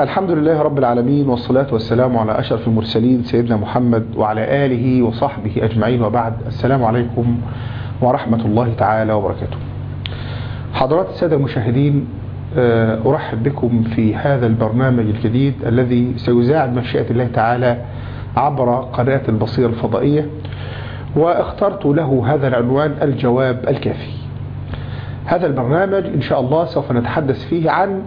الحمد لله رب العالمين والصلاة والسلام على أشرف المرسلين سيدنا محمد وعلى آله وصحبه أجمعين وبعد. السلام عليكم ورحمة الله تعالى وبركاته. حضرات السادة المشاهدين أرحب بكم في هذا البرنامج الجديد الذي سيذاع بمشيئة الله تعالى عبر قناة البصيرة الفضائية واخترت له هذا العنوان الجواب الكافي. هذا البرنامج إن شاء الله سوف نتحدث فيه عن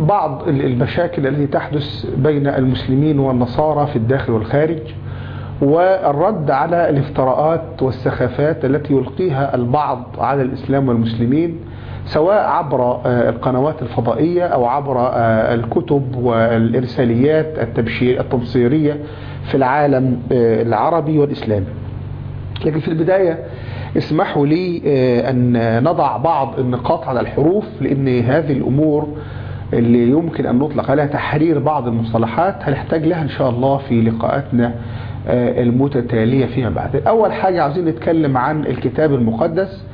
بعض المشاكل التي تحدث بين المسلمين والنصارى في الداخل والخارج والرد على الافتراءات والسخافات التي يلقيها البعض على الإسلام والمسلمين سواء عبر القنوات الفضائية أو عبر الكتب والإرساليات التبصيرية في العالم العربي والإسلامي. لكن في البداية اسمحوا لي أن نضع بعض النقاط على الحروف لأن هذه الأمور اللي يمكن أن نطلق عليها تحرير بعض المصطلحات هنحتاج لها إن شاء الله في لقاءاتنا المتتالية فيما بعد. أول حاجة عاوزين نتكلم عن الكتاب المقدس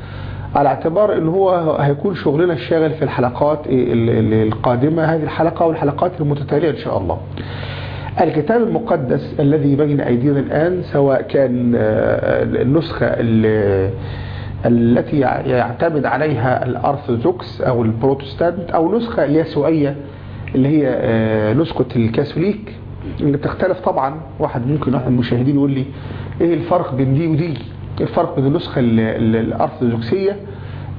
على اعتبار إن هو هيكون شغلنا الشاغل في الحلقات القادمة هذه الحلقة والحلقات المتتالية إن شاء الله. الكتاب المقدس الذي بين أيدينا الآن سواء كان النسخة التي يعتمد عليها الأرثوذكس أو البروتستانت أو نسخة اليسوعية اللي هي نسخة الكاثوليك بتختلف طبعا. واحد ممكن واحد من المشاهدين يقول لي إيه الفرق بين دي ودي؟ الفرق بين النسخة الأرثوذكسية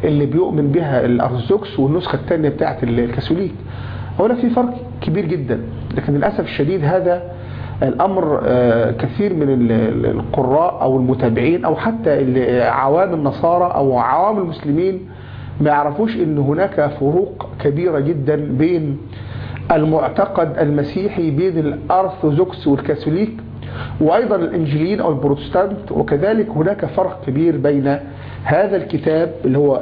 اللي بيؤمن بها الأرثوذكس والنسخة الثانية بتاعت الكاثوليك؟ هنا في فرق كبير جدا. لكن للأسف الشديد هذا الأمر كثير من القراء أو المتابعين أو حتى عوام النصارى أو عوام المسلمين ما يعرفوش أن هناك فروق كبيرة جدا بين المعتقد المسيحي بين الأرثوذكس والكاثوليك وأيضا الإنجيليين أو البروتستانت وكذلك هناك فرق كبير بين هذا الكتاب اللي هو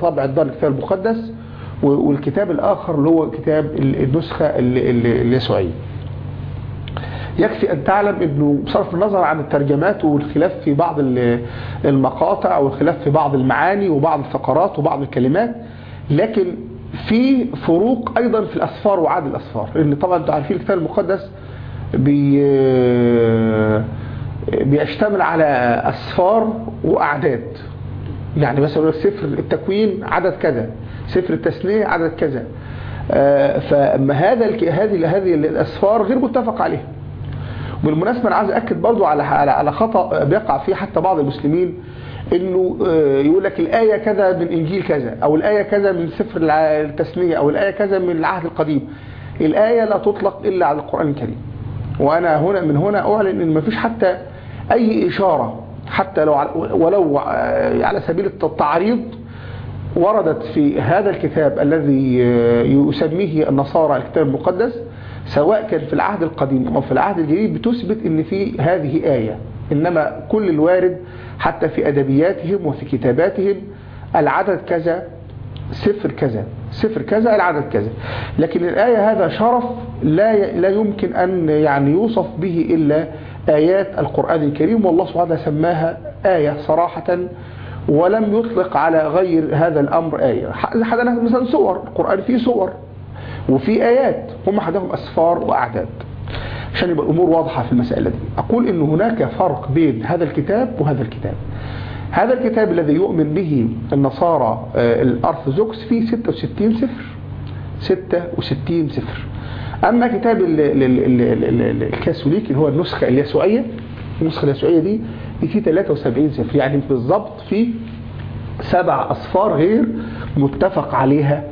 طبع الدار الكتاب المقدس والكتاب الآخر اللي هو كتاب النسخة اليسوعية. يكفي أن تعلم أنه بصرف النظر عن الترجمات والخلاف في بعض المقاطع والخلاف في بعض المعاني وبعض الفقرات وبعض الكلمات لكن في فروق أيضا في الأسفار وعدد الأسفار. لأن طبعا أنتم عارفين الكتاب المقدس بي بيشتمل على أسفار وأعداد. يعني مثلا سفر التكوين عدد كذا. سفر التثنية عدد كذا. فما هذا هذه هذه الأسفار غير متفق عليها. بالمناسبة أنا عايز أكد برضو على على خطأ بيقع فيه حتى بعض المسلمين إنه يقول لك الآية كذا من إنجيل كذا أو الآية كذا من سفر التثنية أو الآية كذا من العهد القديم. الآية لا تطلق إلا على القرآن الكريم. وأنا هنا من هنا أعلن أن ما فيش حتى أي إشارة حتى لو ولو على سبيل التعريض وردت في هذا الكتاب الذي يسميه النصارى الكتاب المقدس سواء كان في العهد القديم أو في العهد الجديد بتثبت أن في هذه آية. إنما كل الوارد حتى في أدبياتهم وفي كتاباتهم العدد كذا صفر كذا صفر كذا العدد كذا. لكن الآية هذا شرف لا لا يمكن أن يعني يوصف به إلا آيات القرآن الكريم والله سبحانه وتعالى سماها آية صراحة ولم يطلق على غير هذا الأمر آية. حدث مثلا صور. القرآن فيه صور. وفي آيات. هم حدهم أسفار وأعداد. عشان يبقى الأمور واضحة في المسألة دي. أقول إن هناك فرق بين هذا الكتاب وهذا الكتاب. هذا الكتاب الذي يؤمن به النصارى الأرثوذكس فيه 66 سفر. 66 سفر. أما كتاب الكاثوليك اللي هو النسخة اليسوعية النسخة اليسوعية دي فيه 73 سفر يعني بالضبط في سبع أصفار غير متفق عليها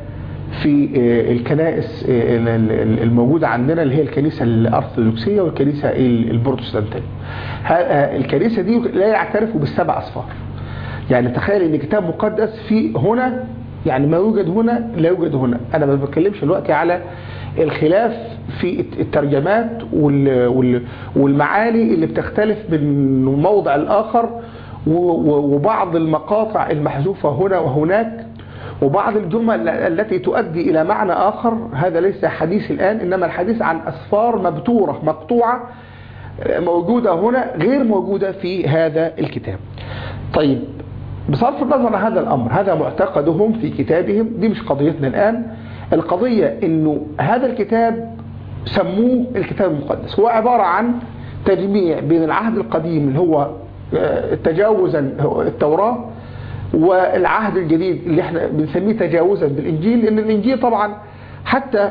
في الكنائس الموجودة عندنا اللي هي الكنيسة الأرثوذكسية والكنيسة البروتستانتية الكنيسة دي لا يعترفوا بالسبع أصفار. يعني تخيل إن كتاب مقدس في هنا يعني ما يوجد هنا لا يوجد هنا. أنا ما بتكلمش دلوقتي على الخلاف في الترجمات والمعاني اللي بتختلف من موضع الآخر وبعض المقاطع المحذوفة هنا وهناك وبعض الجمل التي تؤدي إلى معنى آخر. هذا ليس حديث الآن إنما الحديث عن أسفار مبتورة مقطوعة موجودة هنا غير موجودة في هذا الكتاب. طيب بصرف النظر عن هذا الأمر هذا معتقدهم في كتابهم دي مش قضيتنا الآن. القضية إنه هذا الكتاب سموه الكتاب المقدس. هو عبارة عن تجميع بين العهد القديم اللي هو آه، تجاوزا التوراة والعهد الجديد اللي إحنا بنسميه تجاوزا بالإنجيل لأن الإنجيل طبعا حتى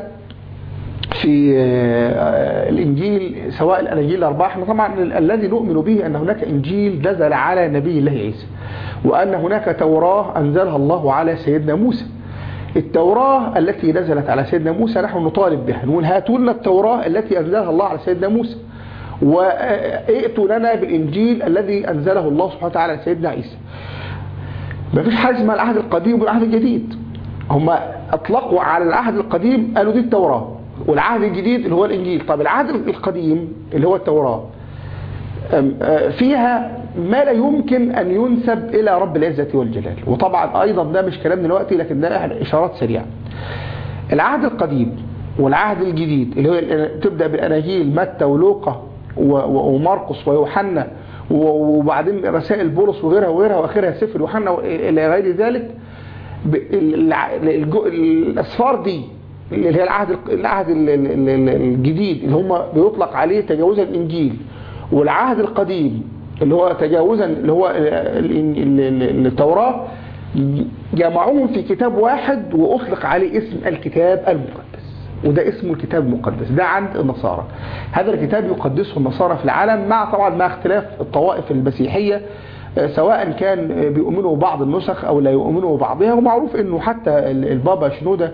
في آه، الإنجيل سواء الاناجيل الاربعه إحنا طبعا الذي نؤمن به أن هناك إنجيل نزل على نبي الله عيسى وأن هناك توراة أنزلها الله على سيدنا موسى. التوراة التي نزلت على سيدنا موسى نحن نطالب بها. نقول هاتوا لنا التوراة التي أنزلها الله على سيدنا موسى. وائتوا لنا بالإنجيل الذي أنزله الله سبحانه وتعالى على سيدنا عيسى. ما فيش حاجة اسمها العهد القديم والعهد الجديد. هم أطلقوا على العهد القديم قالوا دي التوراة والعهد الجديد اللي هو الإنجيل. طب العهد القديم اللي هو التوراة آه، فيها ما لا يمكن أن ينسب إلى رب العزة والجلال. وطبعا أيضا ده مش كلام دلوقتي لكن ده إشارات سريعة. العهد القديم والعهد الجديد اللي هو تبدأ بالأناجيل متى ولوقا ومرقس ويوحنا وبعدين رسائل بولس وغيرها وغيرها وآخرها سفر يوحنا إلى غير ذلك. الأسفار دي اللي هي العهد العهد ال- ال- ال- الجديد اللي هم بيطلق عليه تجاوزا الإنجيل. والعهد القديم اللي هو تجاوزا اللي هو ال- ال- ال- التوراة جمعوهم في كتاب واحد وأطلق عليه اسم الكتاب المقدس. وده اسمه الكتاب المقدس. ده عند النصارى. هذا الكتاب يقدسه النصارى في العالم مع طبعا مع اختلاف الطوائف المسيحية آه، سواء كان بيؤمنوا ببعض النسخ أو لا يؤمنوا ببعضها. ومعروف إنه حتى ال- البابا شنودة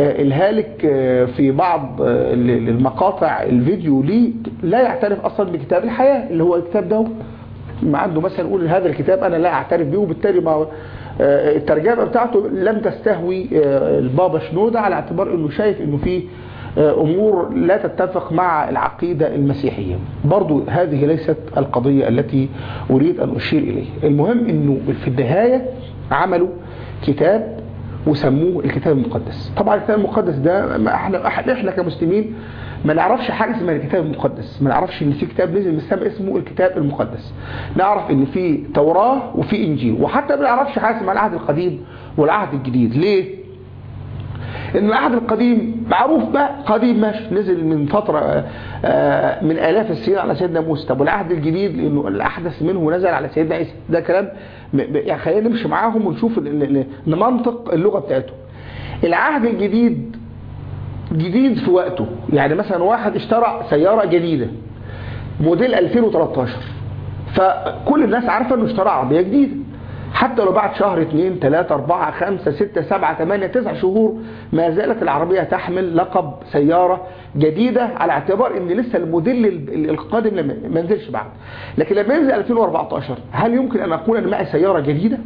آه، الهالك آه، في بعض ال- المقاطع الفيديو ليه لا يعترف أصلا بكتاب الحياة اللي هو الكتاب ده ما عنده مثلا يقول هذا الكتاب أنا لا أعترف به وبالتالي ما آه، الترجمة بتاعته لم تستهوي آه، البابا شنودة على اعتبار إنه شايف إنه في آه، أمور لا تتفق مع العقيدة المسيحية. برضو هذه ليست القضية التي أريد أن أشير اليه المهم إنه في النهاية عملوا كتاب وسموه الكتاب المقدس. طبعا الكتاب المقدس ده إحنا إحنا كمسلمين ما نعرفش حاجة اسمها الكتاب المقدس. ما نعرفش إن في كتاب نزل من السماء اسمه الكتاب المقدس. نعرف إن في توراة وفي إنجيل. وحتى ما نعرفش حاجة اسمها العهد القديم والعهد الجديد. ليه؟ إن العهد القديم معروف بقى قديم ماشي. نزل من فترة آه، آه، من آلاف السنين على سيدنا موسى. طب والعهد الجديد؟ لأنه الأحدث منه نزل على سيدنا عيسى. ده كلام يعني خلينا نمشي معاهم ونشوف ال- ال- ال- نمنطق اللغة بتاعتهم العهد الجديد جديد في وقته. يعني مثلا واحد اشترى سيارة جديدة موديل 2013 فكل الناس عارفة إنه اشترى عربية جديدة. حتى لو بعد شهر اثنين ثلاثة أربعة خمسة ستة سبعة ثمانية تسع شهور ما زالت العربية تحمل لقب سيارة جديدة على اعتبار إن لسه الموديل ال- القادم ما نزلش بعد. لكن لما ينزل 2014 هل يمكن أن أقول ان معي سيارة جديدة؟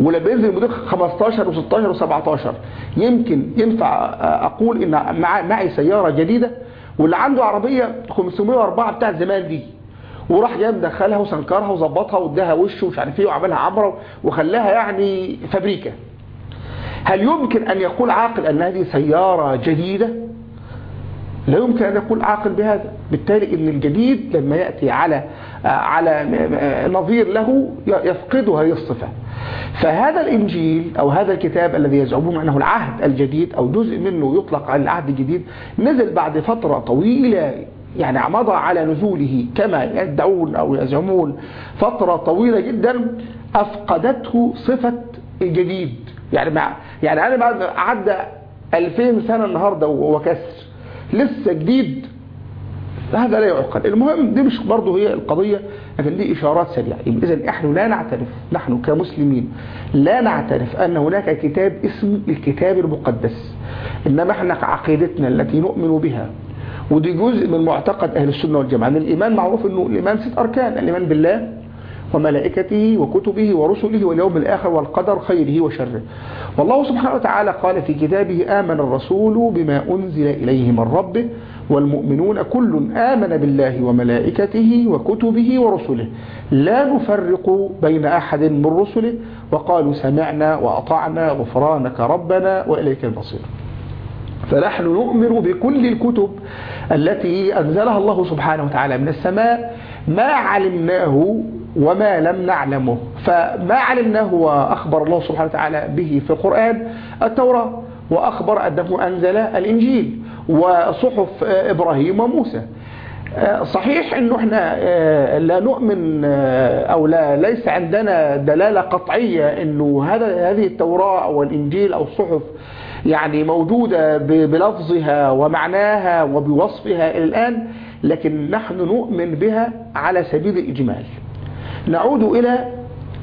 ولما ينزل موديل 15 و16 و17 يمكن ينفع أقول إن مع- معي سيارة جديدة واللي عنده عربية 504 بتاعت زمان دي. وراح جاي مدخلها وسنكرها وظبطها واداها وش ومش عارف إيه وعملها عمرة وخلاها يعني فابريكا. هل يمكن أن يقول عاقل ان هذه سيارة جديدة؟ لا يمكن أن يقول عاقل بهذا. بالتالي إن الجديد لما يأتي على على نظير له يفقد هذه الصفه فهذا الإنجيل أو هذا الكتاب الذي يزعمون أنه العهد الجديد أو جزء منه يطلق على العهد الجديد نزل بعد فترة طويلة يعني مضى على نزوله كما يدعون أو يزعمون فترة طويلة جدا أفقدته صفة الجديد. يعني يعني أنا بعد عدى 2000 سنة النهارده وكسر. لسه جديد. هذا لا يعقل. المهم دي مش برضه هي القضية لكن دي إشارات سريعة. إذا نحن لا نعترف نحن كمسلمين لا نعترف أن هناك كتاب اسمه الكتاب المقدس. إنما إحنا عقيدتنا التي نؤمن بها. ودي جزء من معتقد أهل السنة والجماعة. الإيمان معروف أنه الإيمان ست أركان. الإيمان بالله وملائكته وكتبه ورسله واليوم الآخر والقدر خيره وشره. والله سبحانه وتعالى قال في كتابه آمن الرسول بما أنزل إليه من ربه والمؤمنون كل آمن بالله وملائكته وكتبه ورسله. لا نفرق بين أحد من رسله وقالوا سمعنا وأطعنا غفرانك ربنا وإليك المصير. فنحن نؤمن بكل الكتب التي أنزلها الله سبحانه وتعالى من السماء. ما علمناه وما لم نعلمه فما علمناه وأخبر الله سبحانه وتعالى به في القرآن التوراة وأخبر أنه أنزل الإنجيل وصحف إبراهيم وموسى صحيح انه إحنا لا نؤمن أو لا ليس عندنا دلالة قطعية إنه هذا هذه التوراة أو الإنجيل أو الصحف يعني موجودة بلفظها ومعناها وبوصفها الآن لكن نحن نؤمن بها على سبيل الإجمال. نعود إلى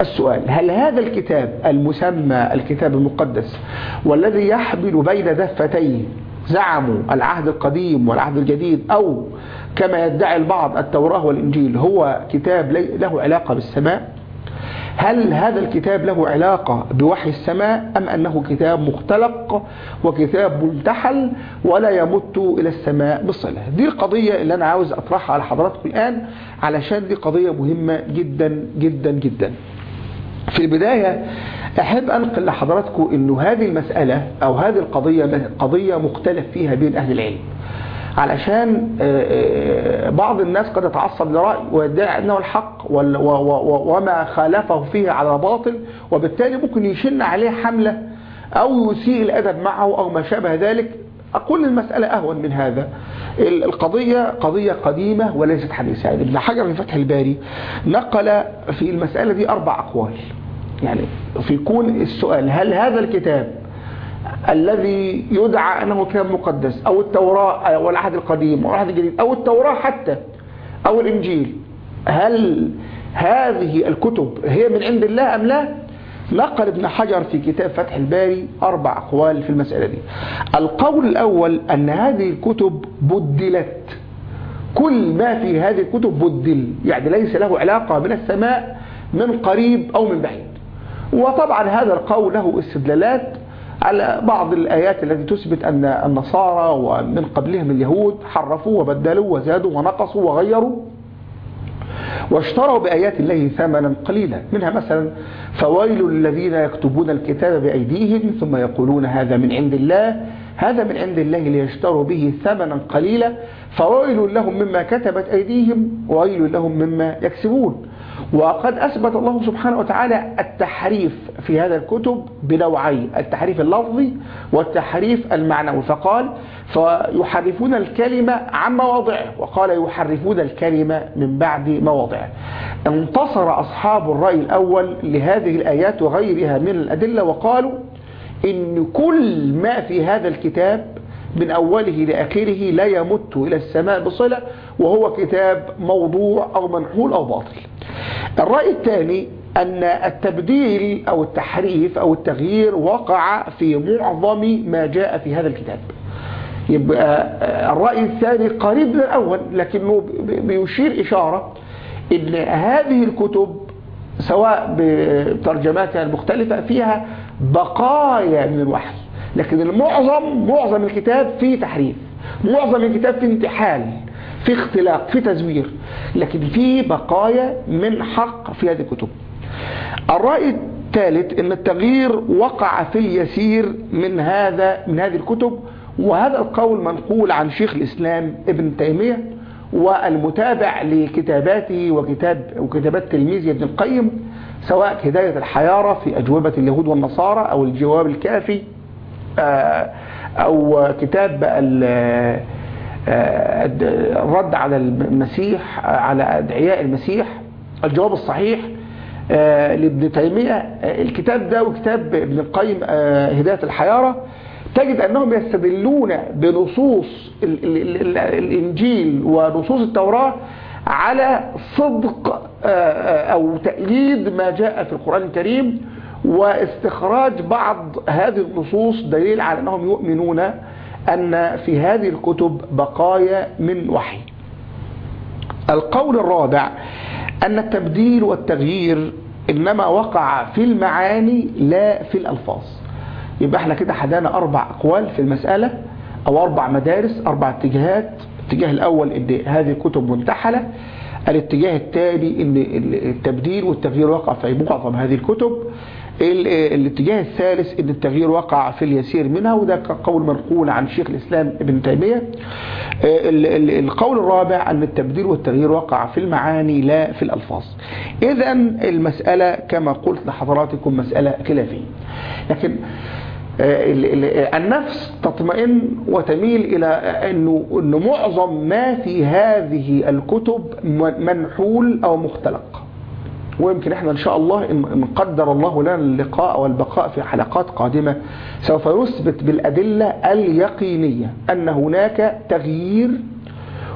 السؤال. هل هذا الكتاب المسمى الكتاب المقدس والذي يحمل بين دفتيه زعموا العهد القديم والعهد الجديد أو كما يدعي البعض التوراة والإنجيل هو كتاب له علاقة بالسماء؟ هل هذا الكتاب له علاقة بوحي السماء أم أنه كتاب مختلق وكتاب منتحل ولا يمت إلى السماء بصلة دي القضية اللي أنا عاوز أطرحها على حضراتكم الآن علشان دي قضية مهمة جدا جدا جدا. في البداية أحب أنقل لحضراتكم أنه هذه المسألة أو هذه القضية قضية مختلف فيها بين أهل العلم. علشان بعض الناس قد يتعصب لرأي ويدعي أنه الحق وما خالفه فيه على باطل وبالتالي ممكن يشن عليه حملة أو يسيء الأدب معه أو ما شابه ذلك. أقول المسألة أهون من هذا. القضية قضية قديمة وليست حديثة. يعني ابن حجر في فتح الباري نقل في المسألة دي أربع أقوال. يعني في كون السؤال هل هذا الكتاب الذي يدعى أنه كتاب مقدس أو التوراة أو العهد القديم أو العهد الجديد أو التوراة حتى أو الإنجيل. هل هذه الكتب هي من عند الله أم لا؟ نقل ابن حجر في كتاب فتح الباري أربع أقوال في المسألة دي. القول الأول أن هذه الكتب بدلت. كل ما في هذه الكتب بدل يعني ليس له علاقة من السماء من قريب أو من بعيد. وطبعا هذا القول له استدلالات على بعض الآيات التي تثبت أن النصارى ومن قبلهم اليهود حرفوا وبدلوا وزادوا ونقصوا وغيروا واشتروا بآيات الله ثمنا قليلا. منها مثلا فويل الذين يكتبون الكتاب بأيديهم ثم يقولون هذا من عند الله هذا من عند الله ليشتروا به ثمنا قليلا. فويل لهم مما كتبت أيديهم وويل لهم مما يكسبون. وقد أثبت الله سبحانه وتعالى التحريف في هذا الكتب بنوعين التحريف اللفظي والتحريف المعنوي. فقال فيحرفون الكلمة عن مواضعه. وقال يحرفون الكلمة من بعد مواضعه. انتصر أصحاب الرأي الأول لهذه الآيات وغيرها من الأدلة وقالوا إن كل ما في هذا الكتاب من أوله لآخره لا يمت إلى السماء بصلة وهو كتاب موضوع أو منحول أو باطل. الرأي الثاني أن التبديل أو التحريف أو التغيير وقع في معظم ما جاء في هذا الكتاب. يبقى الرأي الثاني قريب من الأول لكنه بيشير إشارة أن هذه الكتب سواء بترجماتها المختلفة فيها بقايا من الوحي. لكن المعظم معظم الكتاب فيه تحريف. معظم الكتاب فيه انتحال في اختلاق في تزوير لكن في بقايا من حق في هذه الكتب. الرأي الثالث إن التغيير وقع في اليسير من هذا من هذه الكتب وهذا القول منقول عن شيخ الإسلام ابن تيمية والمتابع لكتاباته وكتاب وكتابات تلميذه ابن القيم سواء هداية الحيارة في أجوبة اليهود والنصارى أو الجواب الكافي أو كتاب الرد على المسيح على أدعياء المسيح الجواب الصحيح لابن تيمية. الكتاب ده وكتاب ابن القيم هداية الحيارة تجد أنهم يستدلون بنصوص الإنجيل ونصوص التوراة على صدق أو تأييد ما جاء في القرآن الكريم. واستخراج بعض هذه النصوص دليل على أنهم يؤمنون أن في هذه الكتب بقايا من وحي. القول الرابع أن التبديل والتغيير إنما وقع في المعاني لا في الألفاظ. يبقى إحنا كده حدانا أربع أقوال في المسألة أو أربع مدارس أربع اتجاهات. الاتجاه الأول إن هذه الكتب منتحلة الاتجاه الثاني إن التبديل والتغيير وقع في معظم هذه الكتب. الاتجاه الثالث إن التغيير وقع في اليسير منها وده قول منقول عن شيخ الإسلام ابن تيمية. القول الرابع أن التبديل والتغيير وقع في المعاني لا في الألفاظ. اذا المسألة كما قلت لحضراتكم مسألة خلافية. لكن آه، ال- ال- النفس تطمئن وتميل إلى أنه, أنه معظم ما في هذه الكتب منحول أو مختلق. ويمكن إحنا إن شاء الله إن قدر الله لنا اللقاء والبقاء في حلقات قادمة سوف نثبت بالأدلة اليقينية أن هناك تغيير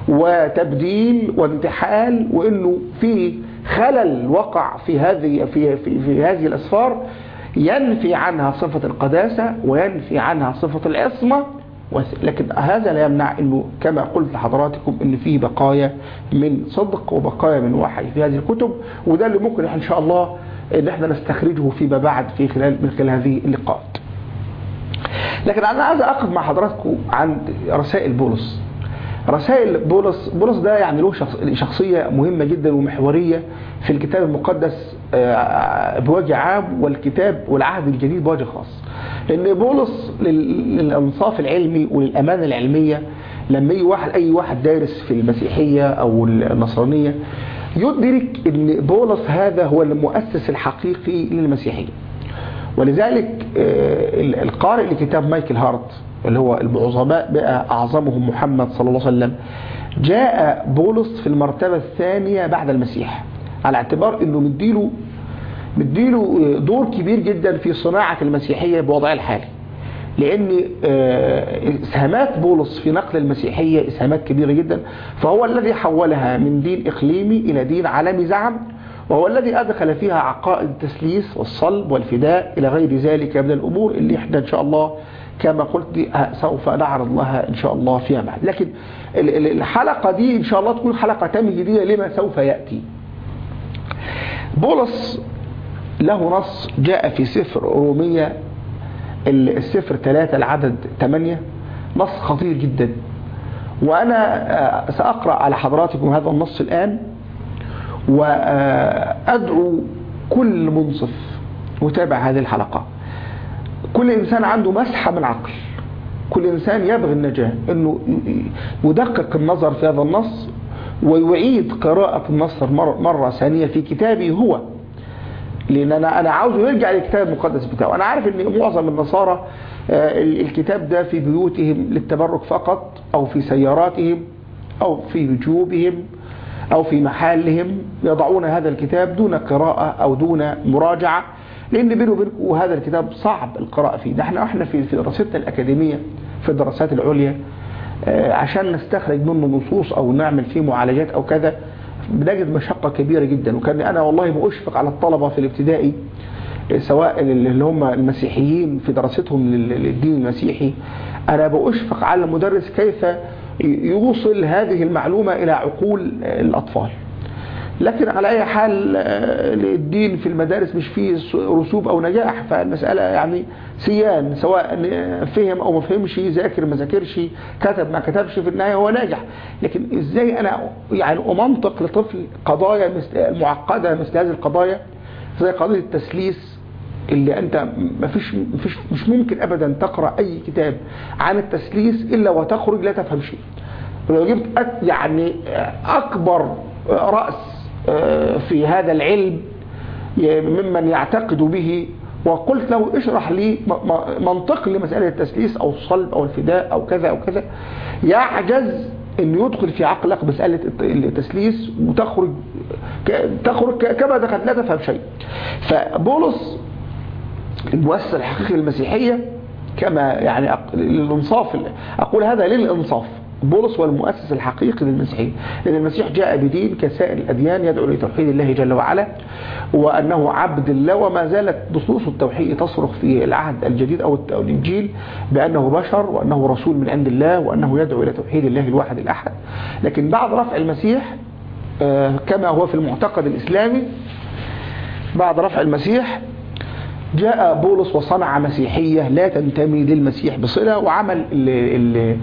وتبديل وانتحال وإنه في خلل وقع في هذه في في, في هذه الأسفار ينفي عنها صفة القداسة وينفي عنها صفة العصمة لكن هذا لا يمنع إنه كما قلت لحضراتكم إن فيه بقايا من صدق وبقايا من وحي في هذه الكتب وده اللي ممكن إن شاء الله إن إحنا نستخرجه فيما بعد في خلال من خلال هذه اللقاءات. لكن أنا عايز أقف مع حضراتكم عند رسائل بولس. رسائل بولس بولس ده يعني له شخص- شخصية مهمة جدا ومحورية في الكتاب المقدس آه، بوجه عام والكتاب والعهد الجديد بوجه خاص. لأن بولس لل- للإنصاف العلمي وللأمانة العلمية لما يجي واحد أي واحد دارس في المسيحية أو النصرانية يدرك أن بولس هذا هو المؤسس الحقيقي للمسيحية ولذلك آه، ال- القارئ لكتاب مايكل هارت اللي هو العظماء بقى أعظمهم محمد صلى الله عليه وسلم. جاء بولس في المرتبة الثانية بعد المسيح على اعتبار إنه مديله مديله دور كبير جدا في صناعة المسيحية بوضعها الحالي. لأن آه، إسهامات بولس في نقل المسيحية إسهامات كبيرة جدا. فهو الذي حولها من دين إقليمي إلى دين عالمي زعم وهو الذي أدخل فيها عقائد التسليس والصلب والفداء إلى غير ذلك من الأمور اللي إحنا إن شاء الله كما قلت دي سوف نعرض لها إن شاء الله فيما بعد لكن ال- ال- الحلقة دي إن شاء الله تكون حلقة تمهيدية لما سوف يأتي. بولس له نص جاء في سفر رومية ال- السفر ثلاثة العدد ثمانية نص خطير جدا. وأنا آه، سأقرأ على حضراتكم هذا النص الآن. وأدعو كل منصف متابع هذه الحلقة. كل إنسان عنده مسحة من عقل. كل إنسان يبغي النجاة أنه يدقق النظر في هذا النص ويعيد قراءة النص مرة, ثانية في كتابي هو. لأن أنا أنا عاوزه يرجع للكتاب المقدس بتاعه. أنا عارف أن معظم النصارى آه، ال- الكتاب ده في بيوتهم للتبرك فقط أو في سياراتهم أو في جيوبهم أو في محلهم. يضعون هذا الكتاب دون قراءة أو دون مراجعة. لأن بينه وبينكم هذا الكتاب صعب القراءة فيه. نحن إحنا في في دراستنا الأكاديمية في الدراسات العليا آه، عشان نستخرج منه نصوص أو نعمل فيه معالجات أو كذا بنجد مشقة كبيرة جدا. وكان أنا والله بأشفق على الطلبة في الابتدائي سواء اللي هم المسيحيين في دراستهم لل- للدين المسيحي. أنا بأشفق على المدرس كيف يوصل هذه المعلومة إلى عقول الأطفال. لكن على أي حال آه، الدين في المدارس مش فيه رسوب أو نجاح فالمسألة يعني سيان سواء فهم أو ما فهمش ذاكر ما ذاكرش كتب ما كتبش في النهاية هو ناجح. لكن إزاي أنا يعني أمنطق لطفل قضايا معقدة مثل هذه القضايا؟ زي قضية التسليس اللي أنت مفيش مفيش مش ممكن ابدا تقرأ أي كتاب عن التسليس إلا وتخرج لا تفهم شيء. ولو جبت يعني أكبر رأس في هذا العلم ممن يعتقد به. وقلت له اشرح لي منطق لمسألة التسليس أو الصلب أو الفداء أو كذا أو كذا. يعجز أن يدخل في عقلك مسألة الت- التسليس وتخرج تخرج كما دخلت لا تفهم شيء. فبولس المؤسس الحقيقي للمسيحية كما يعني للإنصاف أقول هذا للإنصاف. بولس هو المؤسس الحقيقي للمسيحية لأن المسيح جاء بدين كسائر الأديان يدعو لتوحيد الله جل وعلا وأنه عبد الله وما زالت نصوص التوحيد تصرخ في العهد الجديد أو الإنجيل بأنه بشر وأنه رسول من عند الله وأنه يدعو إلى توحيد الله الواحد الأحد. لكن بعد رفع المسيح آه، كما هو في المعتقد الإسلامي بعد رفع المسيح جاء بولس وصنع مسيحية لا تنتمي للمسيح بصلة وعمل ال ال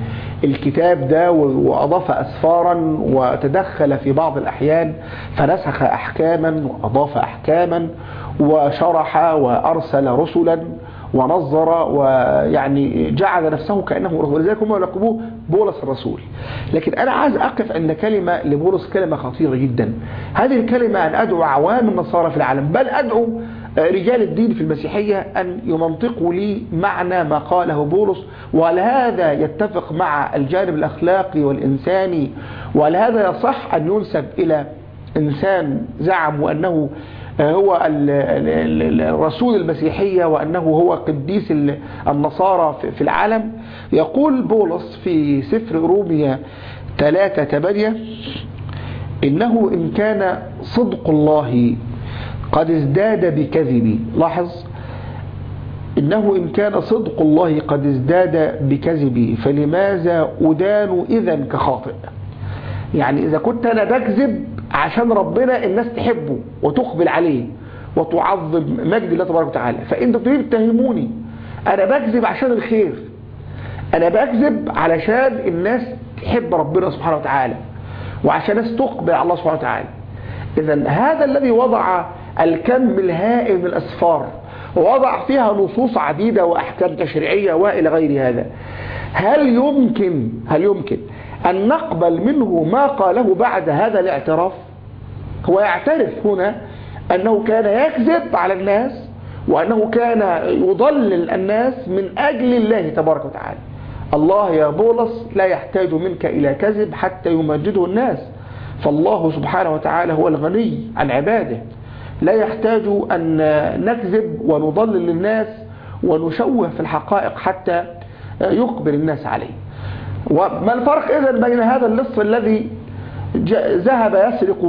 الكتاب ده وأضاف أسفارا وتدخل في بعض الأحيان فنسخ أحكاما وأضاف أحكاما وشرح وأرسل رسلا ونظر ويعني جعل نفسه كأنه رسول. ولذلك هم يلقبوه بولس الرسول. لكن أنا عايز أقف عند كلمة لبولس كلمة خطيرة جدا. هذه الكلمة أن أدعو عوام النصارى في العالم بل أدعو رجال الدين في المسيحية أن يمنطقوا لي معنى ما قاله بولس وهل هذا يتفق مع الجانب الأخلاقي والإنساني وهل هذا يصح أن ينسب إلى إنسان زعم وأنه هو الرسول المسيحية وأنه هو قديس النصارى في العالم. يقول بولس في سفر روميا 3 8 إنه إن كان صدق الله قد ازداد بكذبي. لاحظ؟ إنه إن كان صدق الله قد ازداد بكذبي فلماذا أدان إذا كخاطئ؟ يعني إذا كنت أنا بكذب عشان ربنا الناس تحبه وتقبل عليه وتعظم مجد الله تبارك وتعالى. فانتوا بتقولوا تتهموني أنا بكذب عشان الخير. أنا بكذب علشان الناس تحب ربنا سبحانه وتعالى وعشان الناس تقبل على الله سبحانه وتعالى. اذا هذا الذي وضع الكم الهائل من الأسفار ووضع فيها نصوص عديدة وأحكام تشريعية وإلى غير هذا. هل يمكن هل يمكن أن نقبل منه ما قاله بعد هذا الاعتراف؟ هو يعترف هنا أنه كان يكذب على الناس وأنه كان يضلل الناس من أجل الله تبارك وتعالى. الله يا بولس لا يحتاج منك إلى كذب حتى يمجده الناس. فالله سبحانه وتعالى هو الغني عن عباده. لا يحتاج أن نكذب ونضلل الناس ونشوه في الحقائق حتى يقبل الناس عليه. وما الفرق إذن بين هذا اللص الذي ذهب يسرق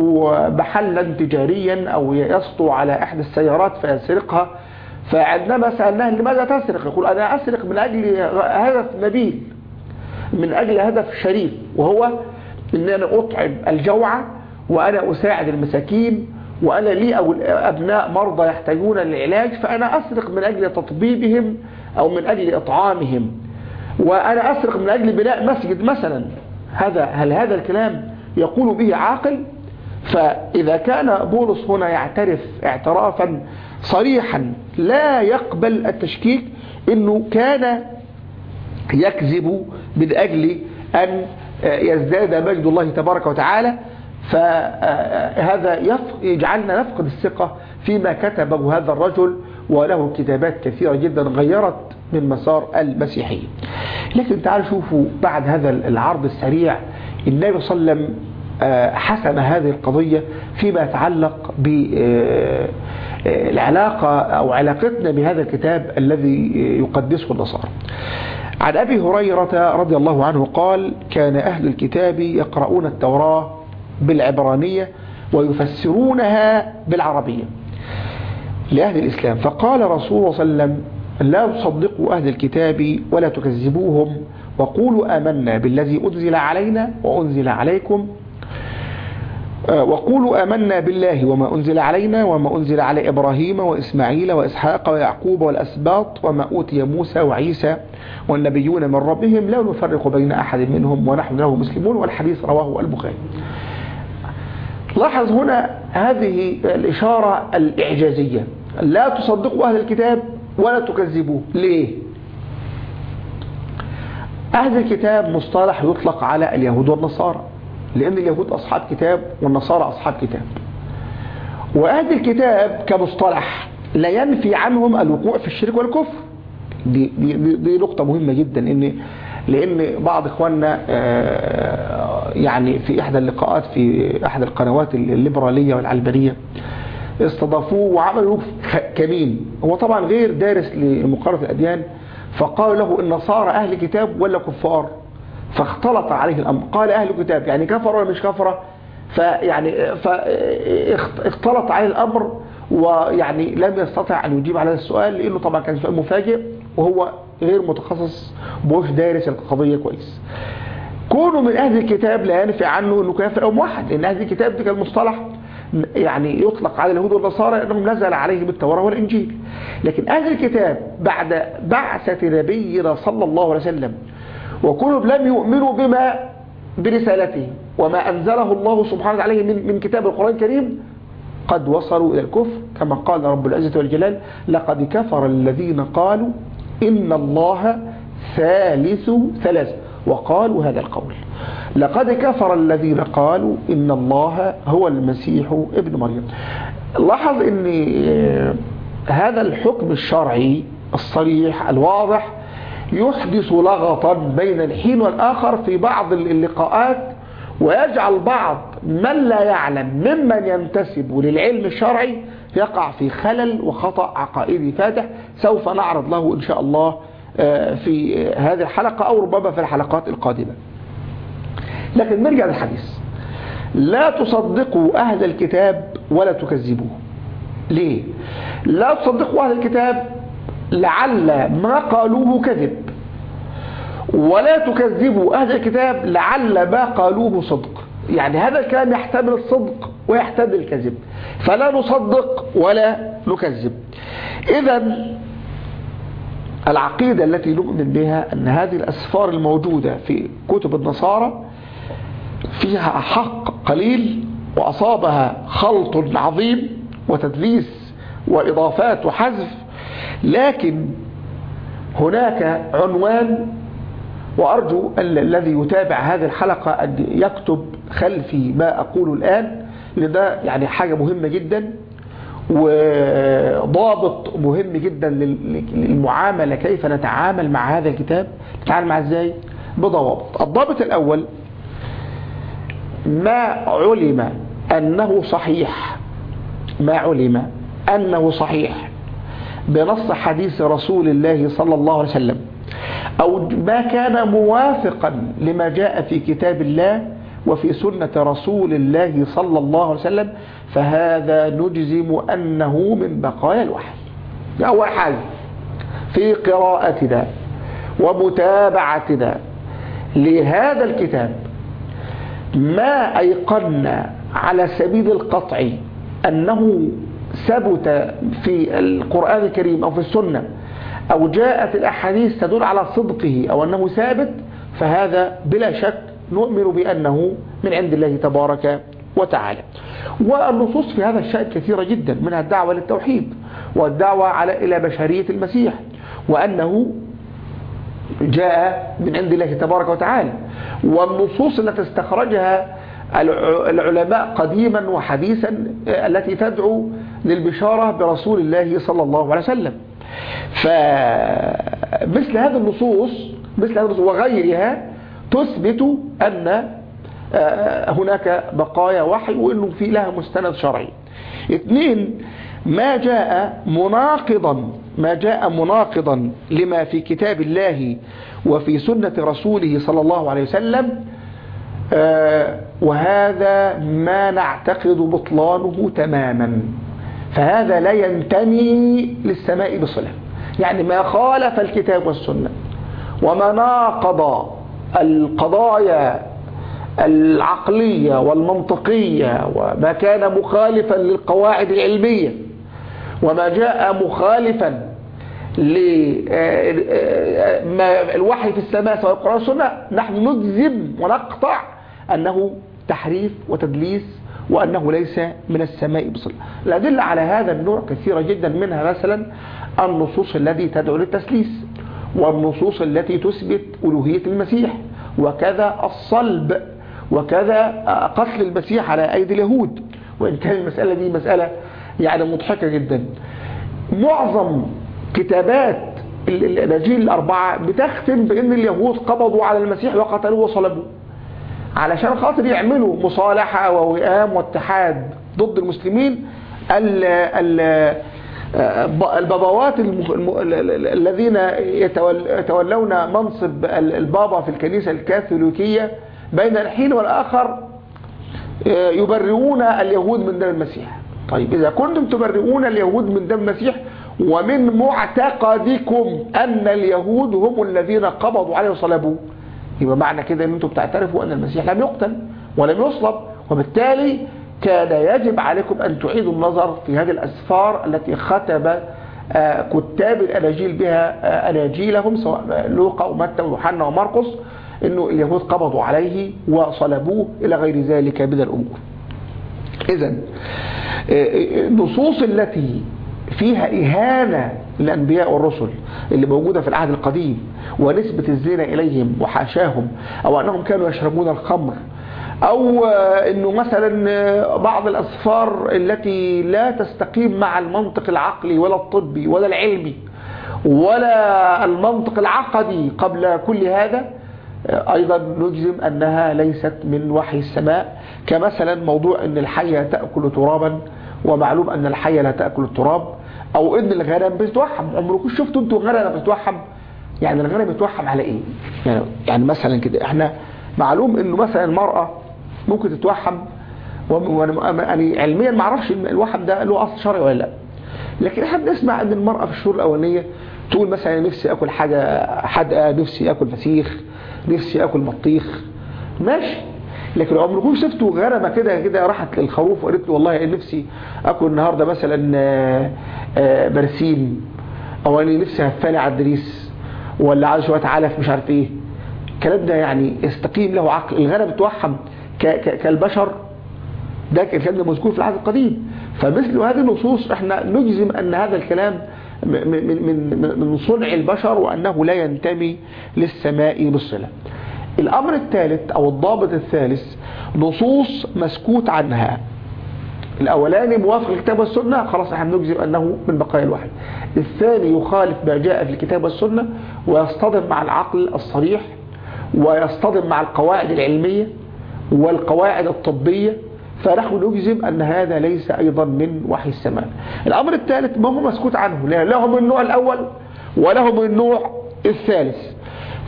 محلا تجاريا أو يسطو على إحدى السيارات فيسرقها؟ فعندما سألناه لماذا تسرق؟ يقول أنا أسرق من أجل هدف نبيل من أجل هدف شريف وهو أن أنا أطعم الجوعة وأنا أساعد المساكين وأنا لي أبناء مرضى يحتاجون للعلاج فأنا أسرق من أجل تطبيبهم أو من أجل إطعامهم. وأنا أسرق من أجل بناء مسجد مثلا. هذا هل هذا الكلام يقول به عاقل؟ فإذا كان بولس هنا يعترف اعترافا صريحا لا يقبل التشكيك إنه كان يكذب من أجل أن يزداد مجد الله تبارك وتعالى. فهذا يجعلنا نفقد الثقة فيما كتبه هذا الرجل وله كتابات كثيرة جدا غيرت من مسار المسيحية لكن تعالوا شوفوا بعد هذا العرض السريع النبي صلى الله عليه وسلم حسم هذه القضية فيما يتعلق بالعلاقة أو علاقتنا بهذا الكتاب الذي يقدسه النصارى. عن أبي هريرة رضي الله عنه قال كان أهل الكتاب يقرؤون التوراة بالعبرانية ويفسرونها بالعربية لأهل الإسلام. فقال رسول الله صلى الله عليه وسلم لا تصدقوا أهل الكتاب ولا تكذبوهم وقولوا آمنا بالذي أنزل علينا وأنزل عليكم وقولوا آمنا بالله وما أنزل علينا وما أنزل على إبراهيم وإسماعيل وإسحاق ويعقوب والأسباط وما أوتي موسى وعيسى والنبيون من ربهم لا نفرق بين أحد منهم ونحن له مسلمون. والحديث رواه البخاري. لاحظ هنا هذه الإشارة الإعجازية. لا تصدقوا أهل الكتاب ولا تكذبوه. ليه؟ أهل الكتاب مصطلح يطلق على اليهود والنصارى لأن اليهود أصحاب كتاب والنصارى أصحاب كتاب. وأهل الكتاب كمصطلح لا ينفي عنهم الوقوع في الشرك والكفر. دي, دي, دي, نقطة مهمة جدا إن لأن بعض إخواننا يعني في إحدى اللقاءات في أحد القنوات الليبرالية والعلبانية استضافوه وعملوا كمين. هو طبعا غير دارس لمقارنة الأديان فقالوا له إن صار أهل كتاب ولا كفار. فاختلط عليه الأمر. قال أهل كتاب يعني كفر ولا مش كفر؟ فيعني فاختلط عليه الأمر ويعني لم يستطع أن يجيب على هذا السؤال لأنه طبعا كان سؤال مفاجئ وهو غير متخصص بوش دارس القضية كويس. كونه من أهل الكتاب لا ينفي عنه أنه كافر أو موحد لأن أهل الكتاب دي كان مصطلح يعني يطلق على اليهود والنصارى أنهم نزل عليهم التوراة والإنجيل. لكن أهل الكتاب بعد بعثة نبينا صلى الله عليه وسلم وكلهم لم يؤمنوا بما برسالته وما أنزله الله سبحانه عليه من, من كتاب القرآن الكريم قد وصلوا إلى الكفر. كما قال رب العزة والجلال لقد كفر الذين قالوا إن الله ثالث ثلاث وقالوا هذا القول لقد كفر الذين قالوا إن الله هو المسيح ابن مريم. لاحظ إن هذا الحكم الشرعي الصريح الواضح يحدث لغطا بين الحين والآخر في بعض اللقاءات ويجعل بعض من لا يعلم ممن ينتسب للعلم الشرعي يقع في خلل وخطأ عقائدي فاتح سوف نعرض له إن شاء الله في هذه الحلقة أو ربما في الحلقات القادمة. لكن نرجع للحديث. لا تصدقوا أهل الكتاب ولا تكذبوه. ليه؟ لا تصدقوا أهل الكتاب لعل ما قالوه كذب. ولا تكذبوا أهل الكتاب لعل ما قالوه صدق. يعني هذا الكلام يحتمل الصدق ويحتمل الكذب. فلا نصدق ولا نكذب. إذا العقيدة التي نؤمن بها أن هذه الأسفار الموجودة في كتب النصارى فيها حق قليل وأصابها خلط عظيم وتدليس وإضافات وحذف لكن هناك عنوان وأرجو أن الذي يتابع هذه الحلقة أن يكتب خلفي ما أقول الآن لده يعني حاجة مهمة جدا. وضابط مهم جدا للمعاملة كيف نتعامل مع هذا الكتاب؟ نتعامل معه إزاي؟ بضوابط. الضابط الأول ما علم أنه صحيح. ما علم أنه صحيح. بنص حديث رسول الله صلى الله عليه وسلم أو ما كان موافقا لما جاء في كتاب الله وفي سنة رسول الله صلى الله عليه وسلم فهذا نجزم أنه من بقايا الوحي. أول حاجة في قراءتنا ومتابعتنا لهذا الكتاب ما أيقنا على سبيل القطع أنه ثبت في القرآن الكريم أو في السنة أو جاءت الأحاديث تدل على صدقه أو أنه ثابت فهذا بلا شك نؤمن بأنه من عند الله تبارك وتعالى. والنصوص في هذا الشأن كثيرة جدا منها الدعوة للتوحيد والدعوة على إلى بشرية المسيح وأنه جاء من عند الله تبارك وتعالى. والنصوص التي استخرجها العلماء قديما وحديثا التي تدعو للبشارة برسول الله صلى الله عليه وسلم. فمثل هذه النصوص مثل هذه النصوص وغيرها تثبت أن هناك بقايا وحي وأنه في لها مستند شرعي. اثنين ما جاء مناقضا ما جاء مناقضا لما في كتاب الله وفي سنة رسوله صلى الله عليه وسلم وهذا ما نعتقد بطلانه تماما. فهذا لا ينتمي للسماء بصلة. يعني ما خالف الكتاب والسنة وما ناقض القضايا العقلية والمنطقية وما كان مخالفا للقواعد العلمية وما جاء مخالفا للوحي في السماء سواء القرآن والسنة نحن نجزم ونقطع أنه تحريف وتدليس وأنه ليس من السماء بصلة الأدلة على هذا النوع كثيرة جدا منها مثلا النصوص التي تدعو للتسليس والنصوص التي تثبت ألوهية المسيح وكذا الصلب وكذا قتل المسيح على أيدي اليهود. وإن كان المسألة دي مسألة يعني مضحكة جدا. معظم كتابات الأناجيل الأربعة بتختم بأن اليهود قبضوا على المسيح وقتلوه وصلبوه علشان خاطر يعملوا مصالحة ووئام واتحاد ضد المسلمين ال ال البابوات الذين يتولون منصب البابا في الكنيسة الكاثوليكية بين الحين والآخر يبرئون اليهود من دم المسيح. طيب إذا كنتم تبرئون اليهود من دم المسيح ومن معتقدكم أن اليهود هم الذين قبضوا عليه وصلبوه يبقى معنى كده إن أنتم بتعترفوا أن المسيح لم يقتل ولم يصلب وبالتالي كان يجب عليكم أن تعيدوا النظر في هذه الأسفار التي ختم كتاب الاناجيل بها أناجيلهم سواء لوقا ومتى ويوحنا ومرقس. إنه اليهود قبضوا عليه وصلبوه إلى غير ذلك من الأمور. اذا النصوص التي فيها إهانة للأنبياء والرسل اللي موجودة في العهد القديم ونسبة الزنا إليهم وحاشاهم أو أنهم كانوا يشربون الخمر أو إنه مثلا بعض الاصفار التي لا تستقيم مع المنطق العقلي ولا الطبي ولا العلمي ولا المنطق العقدي قبل كل هذا أيضا نجزم أنها ليست من وحي السماء كمثلا موضوع إن الحية تأكل ترابا ومعلوم أن الحية لا تأكل التراب أو إن الغنم بتتوحم. عمركم شفتوا أنتوا غنم بتتوحم؟ يعني الغنم بتتوحم على إيه؟ يعني, يعني مثلا كده إحنا معلوم إنه مثلا المرأة ممكن تتوحم يعني علميا ما أعرفش الوحم ده له أصل شرعي ولا لأ. لكن إحنا بنسمع إن المرأة في الشهور الأولانية تقول مثلا نفسي آكل حاجة حدقة نفسي آكل فسيخ نفسي آكل بطيخ. ماشي. لكن عمركم شفتوا غنمة كده كده راحت للخروف وقالت له والله نفسي آكل النهاردة مثلا برسيم. أو أنا نفسي هفالي على الدريس. ولا عايز شوية علف مش عارف إيه. الكلام ده يعني يستقيم له عقل. الغنم توحم كالبشر. ده الكلام ده مذكور في العهد القديم. فمثل هذه النصوص إحنا نجزم أن هذا الكلام من من من صنع البشر وأنه لا ينتمي للسماء بالصلة. الأمر الثالث أو الضابط الثالث نصوص مسكوت عنها. الأولاني موافق الكتاب والسنة خلاص إحنا نجزم أنه من بقايا الوحي. الثاني يخالف ما جاء في الكتاب والسنة ويصطدم مع العقل الصريح ويصطدم مع القواعد العلمية والقواعد الطبية فنحن نجزم أن هذا ليس أيضا من وحي السماء. الأمر الثالث ما هو مسكوت عنه؟ له من النوع الأول وله من النوع الثالث.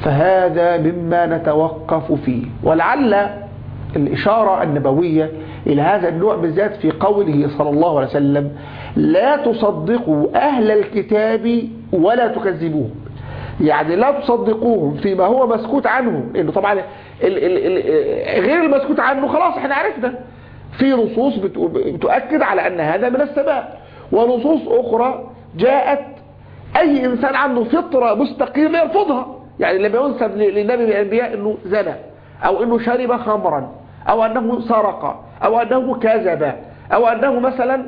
فهذا مما نتوقف فيه. ولعل الإشارة النبوية إلى هذا النوع بالذات في قوله صلى الله عليه وسلم لا تصدقوا أهل الكتاب ولا تكذبوهم. يعني لا تصدقوهم فيما هو مسكوت عنه. لأنه طبعا غير المسكوت عنه خلاص إحنا عرفنا. في نصوص بتؤكد على أن هذا من السماء ونصوص أخرى جاءت أي إنسان عنده فطرة مستقيمة يرفضها. يعني لما ينسب للنبي من الأنبياء أنه زنى أو أنه شرب خمرا أو أنه سرق أو أنه كذب أو أنه مثلا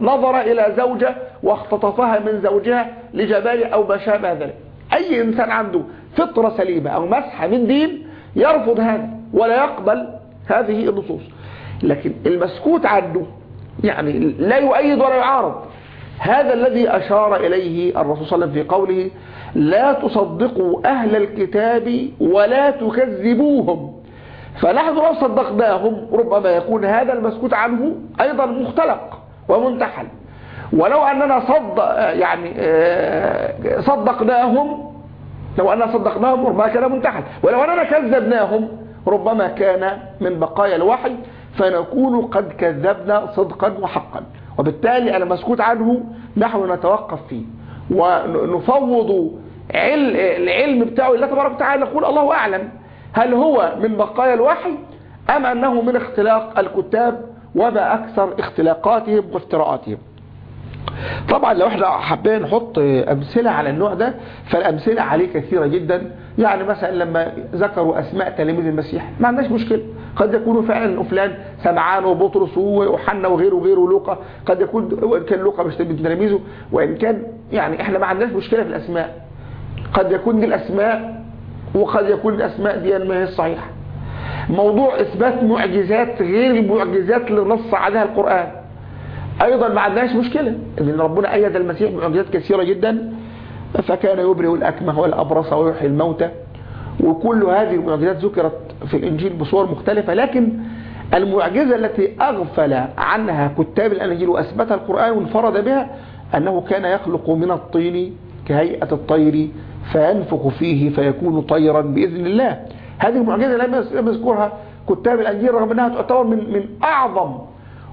نظر إلى زوجة واختطفها من زوجها لجمال أو ما شابه ذلك. أي إنسان عنده فطرة سليمة أو مسحة من دين يرفض هذا ولا يقبل هذه النصوص. لكن المسكوت عنه يعني لا يؤيد ولا يعارض. هذا الذي أشار إليه الرسول صلى الله عليه وسلم في قوله لا تصدقوا أهل الكتاب ولا تكذبوهم. فنحن لو صدقناهم ربما يكون هذا المسكوت عنه أيضا مختلق ومنتحل. ولو أننا صدق يعني صدقناهم لو أننا صدقناهم ربما كان منتحل. ولو أننا كذبناهم ربما كان من بقايا الوحي فنكون قد كذبنا صدقا وحقا. وبالتالي أنا مسكوت عنه نحن نتوقف فيه. ونفوض العلم بتاعه لله تبارك وتعالى نقول الله أعلم. هل هو من بقايا الوحي أم أنه من اختلاق الكتاب وما أكثر اختلاقاتهم وافتراءاتهم؟ طبعا لو إحنا حابين نحط أمثلة على النوع ده فالأمثلة عليه كثيرة جدا. يعني مثلا لما ذكروا أسماء تلاميذ المسيح ما عندناش مشكلة. قد يكونوا فعلا فلان سمعان وبطرس وحنا وغيره وغيره ولوقا قد يكون وإن كان لوقا مش من تلاميذه وإن كان يعني إحنا ما عندناش مشكلة في الأسماء. قد يكون دي الأسماء وقد يكون الأسماء دي ما هي الصحيحه موضوع إثبات معجزات غير المعجزات اللي نص عليها القرآن. أيضا ما عندناش مشكلة إن ربنا أيد المسيح بمعجزات كثيرة جدا فكان يبرئ الأكمه والأبرص ويحيي الموتى. وكل هذه المعجزات ذكرت في الإنجيل بصور مختلفة لكن المعجزة التي أغفل عنها كتاب الاناجيل واثبتها القرآن وانفرد بها أنه كان يخلق من الطين كهيئة الطير فينفخ فيه فيكون طيرا بإذن الله. هذه المعجزة لم يذكرها كتاب الإنجيل رغم أنها تعتبر من من أعظم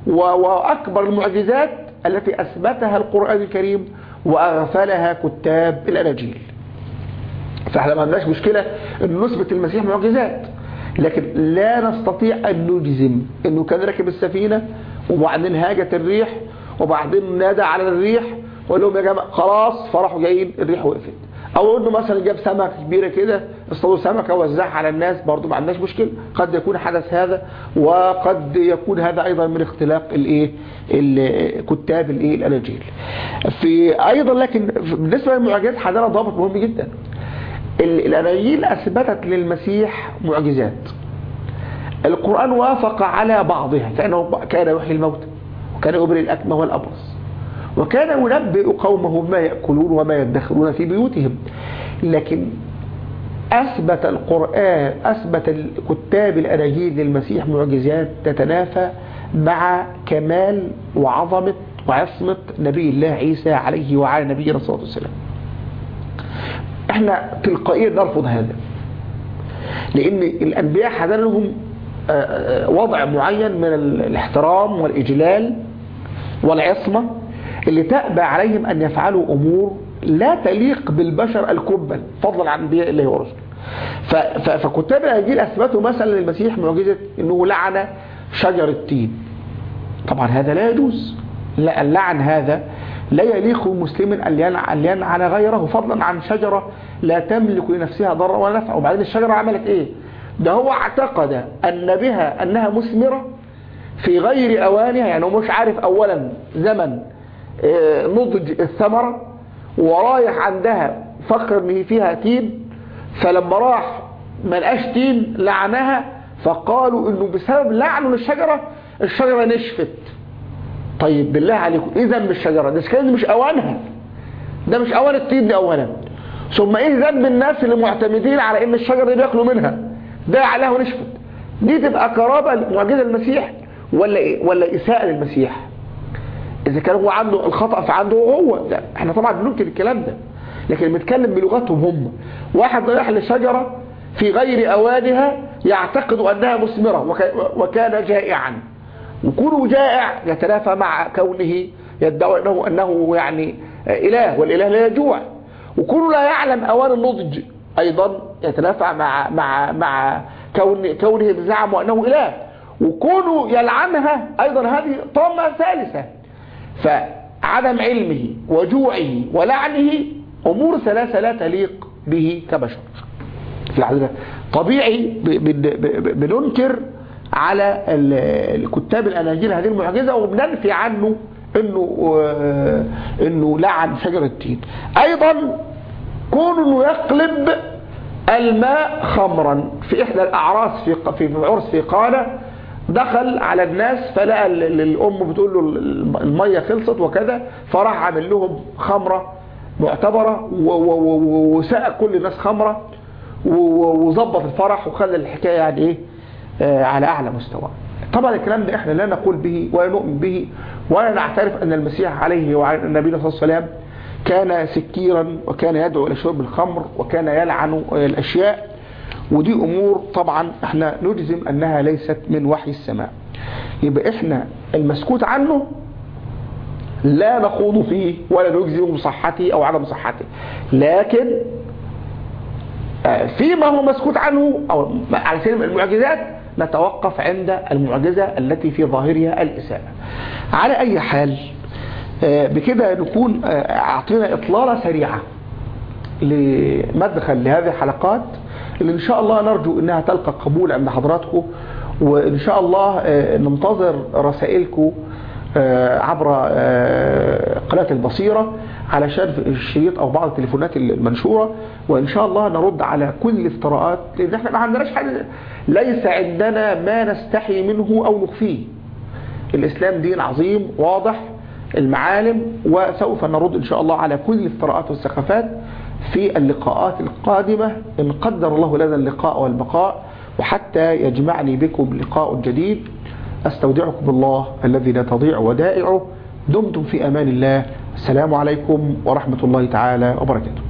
وأكبر المعجزات التي أثبتها القرآن الكريم وأغفلها كتاب الأناجيل فاحنا ما عندناش مشكلة أن نثبت المسيح معجزات. لكن لا نستطيع أن نجزم أنه كان راكب السفينة وبعدين هاجت الريح وبعدين نادى على الريح وقال لهم يا جماعة خلاص فراحوا جايين الريح وقفت. أو إنه مثلا جاب سمكة كبيرة كده اصطادوا سمكة ووزعها على الناس برضه ما عندناش مشكلة. قد يكون حدث هذا وقد يكون هذا أيضا من اختلاق الإيه؟ كتاب الإيه؟ الاناجيل في أيضا لكن بالنسبة للمعجزات حدنا ضابط مهم جدا. الاناجيل أثبتت للمسيح معجزات. القرآن وافق على بعضها كأنه كان يحيي الموت وكان يبرئ الأكمة والأبرص وكان ينبئ قومه بما يأكلون وما يدخرون في بيوتهم. لكن أثبت القرآن أثبت كتاب الأناجيل للمسيح معجزات تتنافى مع كمال وعظمة وعصمة نبي الله عيسى عليه وعلى نبينا صلى الله عليه وسلم. إحنا تلقائيا نرفض هذا. لأن الأنبياء حدث لهم وضع معين من الاحترام والإجلال والعصمة اللي تأبى عليهم أن يفعلوا أمور لا تليق بالبشر الكبل فضلا عن أنبياء الله ورسله. فكتاب الأنجيل أثبتوا مثلا للمسيح معجزة أنه لعن شجر التين. طبعا هذا لا يجوز. لا اللعن هذا لا يليق بمسلم أن يلعن غيره فضلا عن شجرة لا تملك لنفسها ضرا ولا نفع وبعدين الشجرة عملت إيه؟ ده هو اعتقد أن بها أنها مثمرة في غير أوانها يعني هو مش عارف أولا زمن نضج الثمرة ورايح عندها فكر ان فيها تين فلما راح ما لقاش تين لعنها فقالوا إنه بسبب لعنه للشجرة الشجرة نشفت. طيب بالله عليكم. إيه ذنب الشجرة ده كان مش اوانها ده مش أوان التين دي اولا ثم إيه ذنب الناس اللي معتمدين على إن الشجرة دي بياكلوا منها؟ ده عليها ونشفت. دي تبقى قرابة لمعجزة المسيح ولا إيه؟ ولا إساءة للمسيح؟ إذا كان هو عنده الخطأ فعنده هو. ده إحنا طبعا بننكر الكلام ده لكن بنتكلم بلغتهم هم. واحد رايح لشجرة في غير أوانها يعتقد أنها مثمرة وكان جائعا. وكونه جائع يتنافى مع كونه يدعي انه إنه يعني إله والإله لا يجوع. وكونه لا يعلم أوان النضج أيضا يتنافى مع مع مع كون كونه زعموا انه إله. وكونه يلعنها أيضا هذه طامة ثالثة. فعدم علمه وجوعه ولعنه أمور ثلاثة لا تليق به كبشر. طبيعي بننكر على الكتاب الأناجيل هذه المعجزة وبننفي عنه إنه إنه لعن شجره التين. أيضا كون إنه يقلب الماء خمرا في إحدى الأعراس في في عرس في قانا دخل على الناس فلقى الأم بتقول له المية خلصت وكذا فراح عامل لهم خمرة معتبرة وسقى كل الناس خمرة وظبط الفرح وخلى الحكاية يعني إيه آه على أعلى مستوى. طبعا الكلام ده إحنا لا نقول به ولا نؤمن به ولا نعترف أن المسيح عليه وعلى النبي صلى الله عليه وسلم كان سكيرا وكان يدعو إلى شرب الخمر وكان يلعن الأشياء. ودي أمور طبعا إحنا نجزم أنها ليست من وحي السماء. يبقى إحنا المسكوت عنه لا نخوض فيه ولا نجزم بصحته أو عدم صحته. لكن فيما هو مسكوت عنه أو على سبيل المعجزات نتوقف عند المعجزة التي في ظاهرها الإساءة على أي حال بكده نكون أعطينا إطلالة سريعة لمدخل لهذه الحلقات اللي إن شاء الله نرجو أنها تلقى قبول عند حضراتكم وإن شاء الله ننتظر رسائلكم عبر قناة البصيرة علشان الشريط أو بعض التليفونات المنشورة وإن شاء الله نرد على كل الافتراءات لأن إحنا ما عندناش حاجة ليس عندنا ما نستحي منه أو نخفيه. الإسلام دين عظيم واضح المعالم وسوف نرد إن شاء الله على كل الافتراءات والسخافات في اللقاءات القادمة. إن قدر الله لنا اللقاء والبقاء وحتى يجمعني بكم لقاء جديد. أستودعكم الله الذي لا تضيع ودائعه. دمتم في أمان الله. السلام عليكم ورحمة الله تعالى وبركاته.